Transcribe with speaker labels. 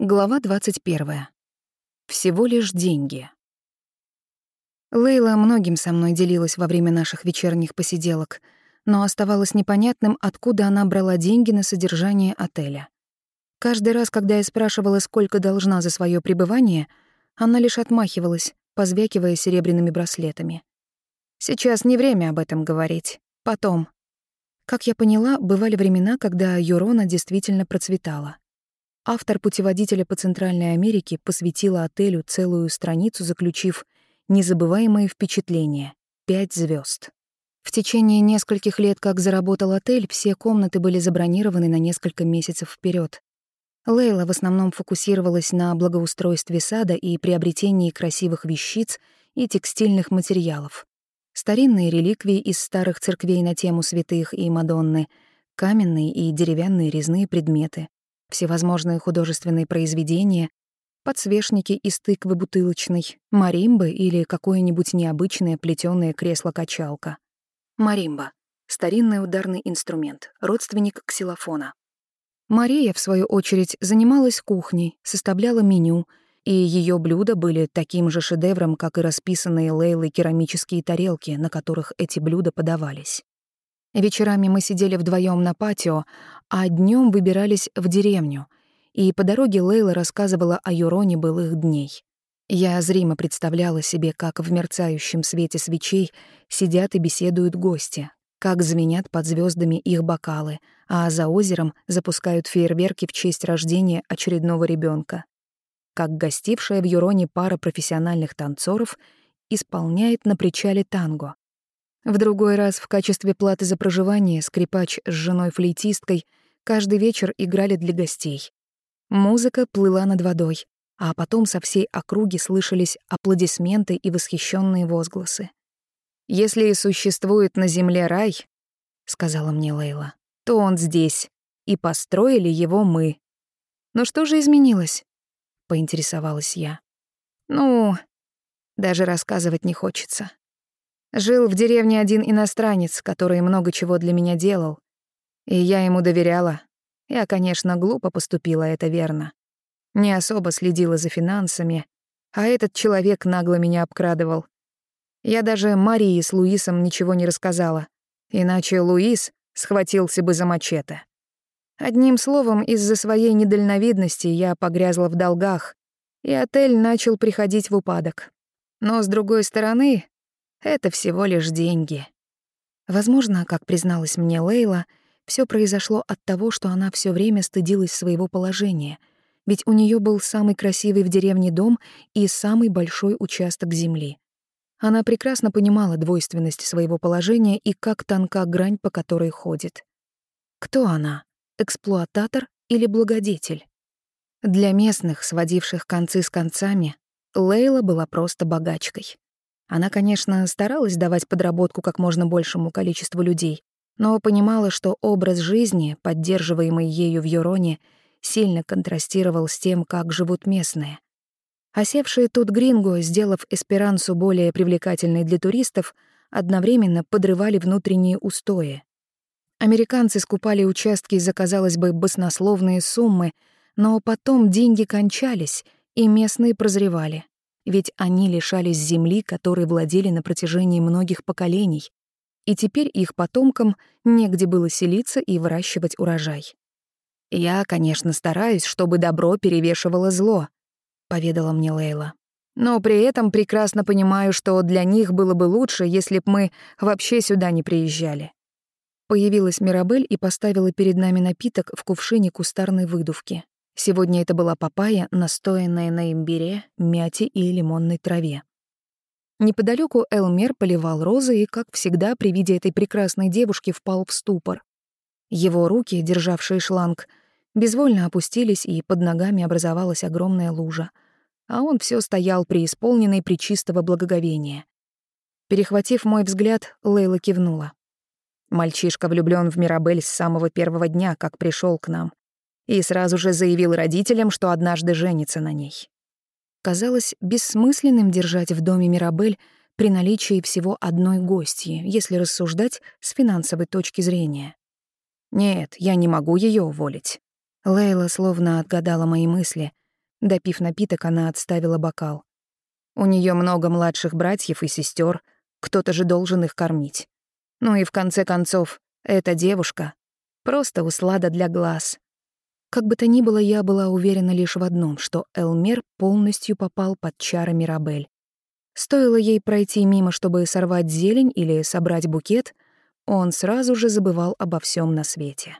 Speaker 1: Глава 21. Всего лишь деньги. Лейла многим со мной делилась во время наших вечерних посиделок, но оставалось непонятным, откуда она брала деньги на содержание отеля. Каждый раз, когда я спрашивала, сколько должна за свое пребывание, она лишь отмахивалась, позвякивая серебряными браслетами. Сейчас не время об этом говорить. Потом. Как я поняла, бывали времена, когда Юрона действительно процветала — Автор путеводителя по Центральной Америке посвятила отелю целую страницу, заключив «Незабываемые впечатления. Пять звезд. В течение нескольких лет, как заработал отель, все комнаты были забронированы на несколько месяцев вперед. Лейла в основном фокусировалась на благоустройстве сада и приобретении красивых вещиц и текстильных материалов. Старинные реликвии из старых церквей на тему святых и Мадонны, каменные и деревянные резные предметы, всевозможные художественные произведения, подсвечники из тыквы бутылочной, маримбы или какое-нибудь необычное плетёное кресло-качалка. Маримба — старинный ударный инструмент, родственник ксилофона. Мария, в свою очередь, занималась кухней, составляла меню, и ее блюда были таким же шедевром, как и расписанные Лейлой керамические тарелки, на которых эти блюда подавались. Вечерами мы сидели вдвоем на патио, а днем выбирались в деревню, и по дороге Лейла рассказывала о Юроне былых дней. Я зримо представляла себе, как в мерцающем свете свечей сидят и беседуют гости, как звенят под звездами их бокалы, а за озером запускают фейерверки в честь рождения очередного ребенка, как гостившая в Юроне пара профессиональных танцоров исполняет на причале танго, в другой раз в качестве платы за проживание скрипач с женой-флейтисткой каждый вечер играли для гостей. Музыка плыла над водой, а потом со всей округи слышались аплодисменты и восхищенные возгласы. «Если и существует на земле рай», — сказала мне Лейла, — «то он здесь, и построили его мы». «Но что же изменилось?» — поинтересовалась я. «Ну, даже рассказывать не хочется. Жил в деревне один иностранец, который много чего для меня делал. И я ему доверяла. Я, конечно, глупо поступила, это верно. Не особо следила за финансами, а этот человек нагло меня обкрадывал. Я даже Марии с Луисом ничего не рассказала, иначе Луис схватился бы за мачете. Одним словом, из-за своей недальновидности я погрязла в долгах, и отель начал приходить в упадок. Но, с другой стороны, это всего лишь деньги. Возможно, как призналась мне Лейла, все произошло от того, что она все время стыдилась своего положения, ведь у нее был самый красивый в деревне дом и самый большой участок земли. Она прекрасно понимала двойственность своего положения и как тонка грань, по которой ходит. Кто она? Эксплуататор или благодетель? Для местных, сводивших концы с концами, Лейла была просто богачкой. Она, конечно, старалась давать подработку как можно большему количеству людей, но понимала, что образ жизни, поддерживаемый ею в Юроне, сильно контрастировал с тем, как живут местные. Осевшие тут гринго, сделав эсперансу более привлекательной для туристов, одновременно подрывали внутренние устои. Американцы скупали участки за, казалось бы, баснословные суммы, но потом деньги кончались, и местные прозревали ведь они лишались земли, которой владели на протяжении многих поколений, и теперь их потомкам негде было селиться и выращивать урожай. «Я, конечно, стараюсь, чтобы добро перевешивало зло», — поведала мне Лейла. «Но при этом прекрасно понимаю, что для них было бы лучше, если б мы вообще сюда не приезжали». Появилась Мирабель и поставила перед нами напиток в кувшине кустарной выдувки. Сегодня это была папайя, настоянная на имбире, мяте и лимонной траве. Неподалеку Элмер поливал розы и, как всегда, при виде этой прекрасной девушки впал в ступор. Его руки, державшие шланг, безвольно опустились, и под ногами образовалась огромная лужа. А он все стоял преисполненный причистого благоговения. Перехватив мой взгляд, Лейла кивнула. Мальчишка влюблён в Мирабель с самого первого дня, как пришел к нам и сразу же заявил родителям, что однажды женится на ней. Казалось бессмысленным держать в доме Мирабель при наличии всего одной гостьи, если рассуждать с финансовой точки зрения. Нет, я не могу ее уволить. Лейла словно отгадала мои мысли, Допив напиток, она отставила бокал. У нее много младших братьев и сестер, кто-то же должен их кормить. Ну и в конце концов, эта девушка — просто услада для глаз. Как бы то ни было, я была уверена лишь в одном, что Элмер полностью попал под чары Мирабель. Стоило ей пройти мимо, чтобы сорвать зелень или собрать букет, он сразу же забывал обо всем на свете.